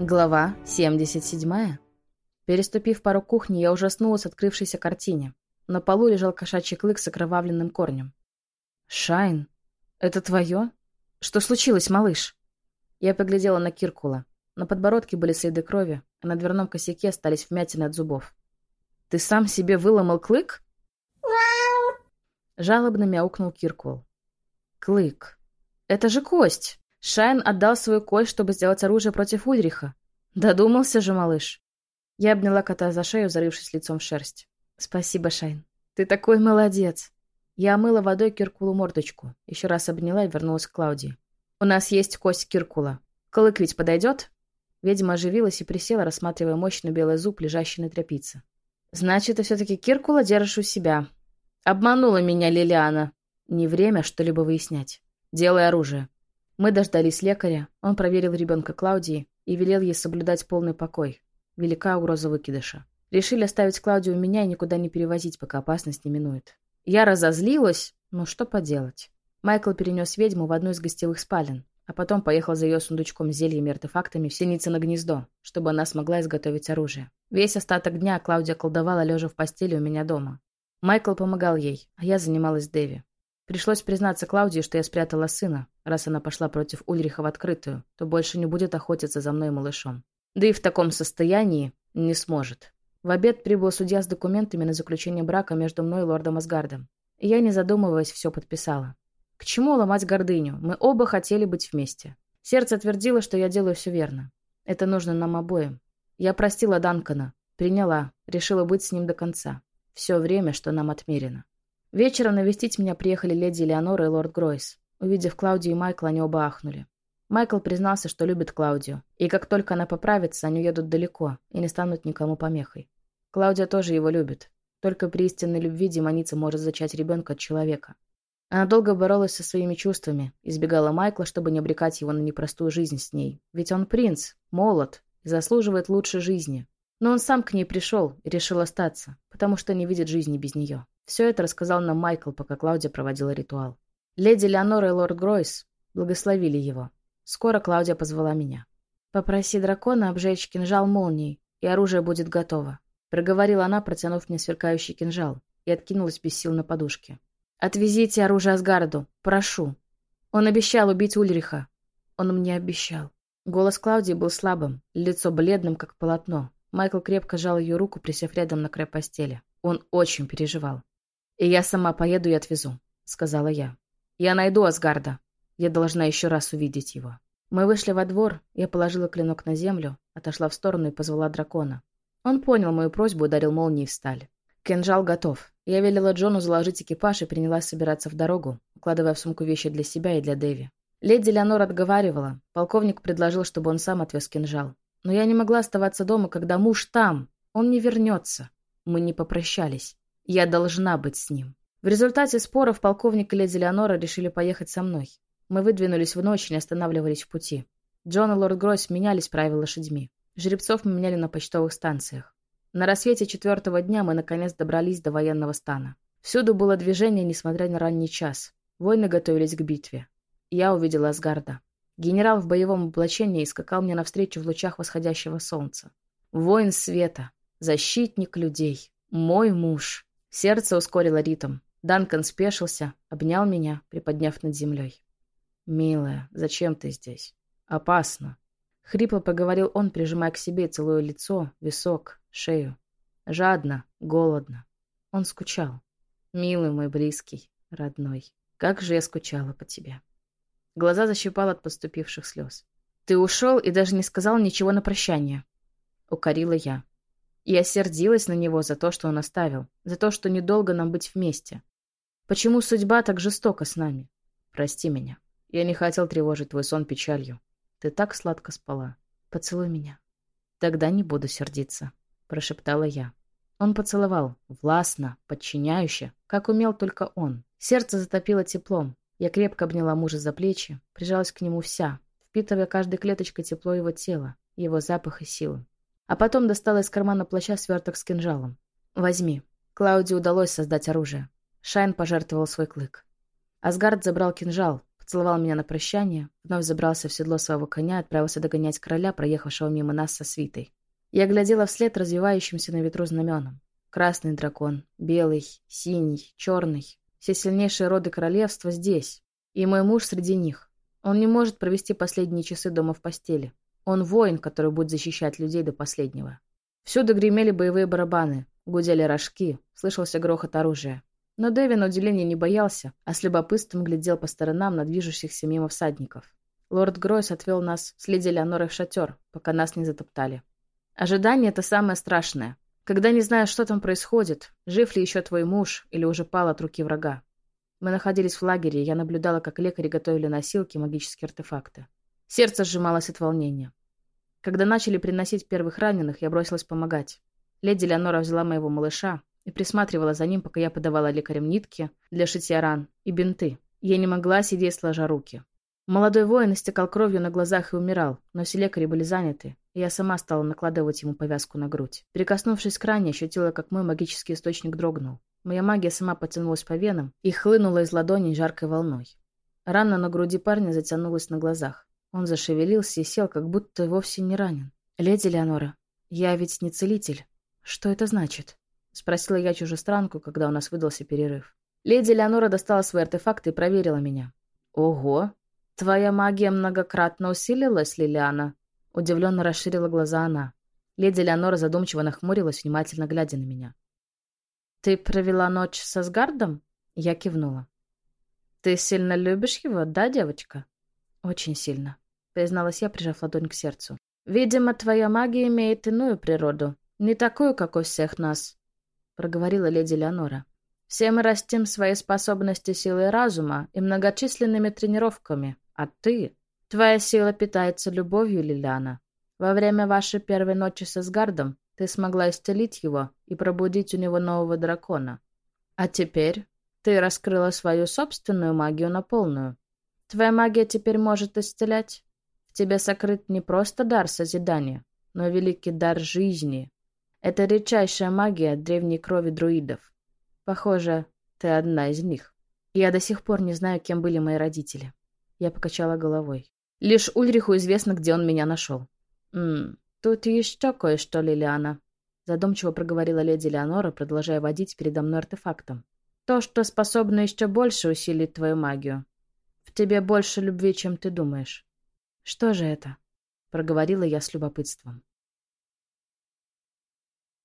Глава 77. Переступив порог кухни, я ужаснулась открывшейся картине. На полу лежал кошачий клык с окровавленным корнем. «Шайн, это твое? Что случилось, малыш?» Я поглядела на Киркула. На подбородке были следы крови, а на дверном косяке остались вмятины от зубов. «Ты сам себе выломал клык?» Жалобно мяукнул Киркул. «Клык. Это же кость!» Шайн отдал свою кость, чтобы сделать оружие против Ульриха. Додумался же, малыш. Я обняла кота за шею, зарывшись лицом в шерсть. Спасибо, Шайн. Ты такой молодец. Я омыла водой Киркулу мордочку, еще раз обняла и вернулась к Клаудии. У нас есть кость Киркула. Клык ведь подойдет? Ведьма оживилась и присела, рассматривая мощный белый зуб, лежащий на тряпице. «Значит, ты все-таки Киркула держишь у себя. Обманула меня Лилиана. Не время что-либо выяснять. Делай оружие». Мы дождались лекаря, он проверил ребенка Клаудии и велел ей соблюдать полный покой. Велика угроза выкидыша. Решили оставить Клаудию у меня и никуда не перевозить, пока опасность не минует. Я разозлилась, но что поделать. Майкл перенес ведьму в одну из гостевых спален, а потом поехал за ее сундучком с зельями и артефактами в синице на гнездо, чтобы она смогла изготовить оружие. Весь остаток дня Клаудия колдовала, лежа в постели у меня дома. Майкл помогал ей, а я занималась Дэви. Пришлось признаться Клаудии, что я спрятала сына. Раз она пошла против Ульриха в открытую, то больше не будет охотиться за мной и малышом. Да и в таком состоянии не сможет. В обед прибыл судья с документами на заключение брака между мной и лордом Асгардом. Я, не задумываясь, все подписала. К чему ломать гордыню? Мы оба хотели быть вместе. Сердце твердило, что я делаю все верно. Это нужно нам обоим. Я простила Данкана, приняла, решила быть с ним до конца. Все время, что нам отмерено. Вечером навестить меня приехали леди Элеонора и лорд Гройс. Увидев Клаудию и Майкла, они оба ахнули. Майкл признался, что любит Клаудию, и как только она поправится, они уедут далеко и не станут никому помехой. Клаудия тоже его любит. Только при истинной любви демоница может зачать ребенка от человека. Она долго боролась со своими чувствами, избегала Майкла, чтобы не обрекать его на непростую жизнь с ней. Ведь он принц, молод и заслуживает лучшей жизни. Но он сам к ней пришел и решил остаться, потому что не видит жизни без нее. Все это рассказал нам Майкл, пока Клаудия проводила ритуал. Леди Леонора и лорд Гройс благословили его. Скоро Клаудия позвала меня. «Попроси дракона обжечь кинжал молнией, и оружие будет готово», — проговорила она, протянув мне сверкающий кинжал, и откинулась без сил на подушке. «Отвезите оружие Асгарду, прошу. Он обещал убить Ульриха. Он мне обещал». Голос Клаудии был слабым, лицо бледным, как полотно. Майкл крепко сжал ее руку, присев рядом на край постели. Он очень переживал. «И я сама поеду и отвезу», — сказала я. «Я найду Асгарда. Я должна еще раз увидеть его». Мы вышли во двор, я положила клинок на землю, отошла в сторону и позвала дракона. Он понял мою просьбу и ударил молнией в сталь. Кинжал готов. Я велела Джону заложить экипаж и принялась собираться в дорогу, укладывая в сумку вещи для себя и для Дэви. Леди Леонор отговаривала. Полковник предложил, чтобы он сам отвез кинжал. Но я не могла оставаться дома, когда муж там. Он не вернется. Мы не попрощались. Я должна быть с ним. В результате споров полковник и леди Леонора решили поехать со мной. Мы выдвинулись в ночь и не останавливались в пути. Джон и лорд Гройс менялись правила лошадьми. Жеребцов мы меняли на почтовых станциях. На рассвете четвертого дня мы наконец добрались до военного стана. Всюду было движение, несмотря на ранний час. Воины готовились к битве. Я увидела Асгарда. Генерал в боевом облачении скакал мне навстречу в лучах восходящего солнца. Воин света, защитник людей, мой муж. Сердце ускорило ритм. Данкан спешился, обнял меня, приподняв над землей. «Милая, зачем ты здесь? Опасно!» Хрипло поговорил он, прижимая к себе, целуя лицо, висок, шею. Жадно, голодно. Он скучал. «Милый мой близкий, родной, как же я скучала по тебе!» Глаза защипал от подступивших слез. «Ты ушел и даже не сказал ничего на прощание!» Укорила я. И осердилась на него за то, что он оставил, за то, что недолго нам быть вместе. Почему судьба так жестока с нами? Прости меня. Я не хотел тревожить твой сон печалью. Ты так сладко спала. Поцелуй меня. Тогда не буду сердиться, прошептала я. Он поцеловал, властно, подчиняюще, как умел только он. Сердце затопило теплом. Я крепко обняла мужа за плечи, прижалась к нему вся, впитывая каждой клеточкой тепло его тела, его запах и силы. А потом достала из кармана плаща сверток с кинжалом. «Возьми». Клауди удалось создать оружие. Шайн пожертвовал свой клык. Асгард забрал кинжал, поцеловал меня на прощание, вновь забрался в седло своего коня и отправился догонять короля, проехавшего мимо нас со свитой. Я глядела вслед развивающимся на ветру знаменам. Красный дракон, белый, синий, черный. Все сильнейшие роды королевства здесь. И мой муж среди них. Он не может провести последние часы дома в постели. Он воин, который будет защищать людей до последнего. Всюду гремели боевые барабаны, гудели рожки, слышался грохот оружия. Но Дэви на удивление не боялся, а с любопытством глядел по сторонам на движущихся мимо всадников. Лорд Гройс отвел нас с леди Леонорой в шатер, пока нас не затоптали. Ожидание — это самое страшное. Когда не знаешь, что там происходит, жив ли еще твой муж или уже пал от руки врага. Мы находились в лагере, и я наблюдала, как лекари готовили носилки и магические артефакты. Сердце сжималось от волнения. Когда начали приносить первых раненых, я бросилась помогать. Леди Леонора взяла моего малыша и присматривала за ним, пока я подавала лекарям нитки для шитья ран и бинты. Я не могла сидеть сложа руки. Молодой воин истекал кровью на глазах и умирал, но все лекари были заняты, и я сама стала накладывать ему повязку на грудь. Прикоснувшись к ране, ощутила, как мой магический источник дрогнул. Моя магия сама потянулась по венам и хлынула из ладони жаркой волной. Рана на груди парня затянулась на глазах. Он зашевелился и сел, как будто вовсе не ранен. «Леди Леонора, я ведь не целитель. Что это значит?» — спросила я чужестранку, когда у нас выдался перерыв. Леди Леонора достала свои артефакты и проверила меня. «Ого! «Твоя магия многократно усилилась, Лилиана?» Удивленно расширила глаза она. Леди Леонора задумчиво нахмурилась, внимательно глядя на меня. «Ты провела ночь со Сгардом?» Я кивнула. «Ты сильно любишь его, да, девочка?» «Очень сильно», — призналась я, прижав ладонь к сердцу. «Видимо, твоя магия имеет иную природу, не такую, как у всех нас», — проговорила леди Леонора. «Все мы растим свои способности силой разума и многочисленными тренировками. А ты? Твоя сила питается любовью, Лилиана. Во время вашей первой ночи с Асгардом ты смогла исцелить его и пробудить у него нового дракона. А теперь ты раскрыла свою собственную магию на полную. Твоя магия теперь может исцелять. В тебе сокрыт не просто дар созидания, но великий дар жизни. Это редчайшая магия древней крови друидов. Похоже, ты одна из них. Я до сих пор не знаю, кем были мои родители. Я покачала головой. Лишь Ульриху известно, где он меня нашел. «Ммм, тут еще кое-что, Лилиана», — задумчиво проговорила леди Леонора, продолжая водить передо мной артефактом. «То, что способно еще больше усилить твою магию. В тебе больше любви, чем ты думаешь». «Что же это?» — проговорила я с любопытством.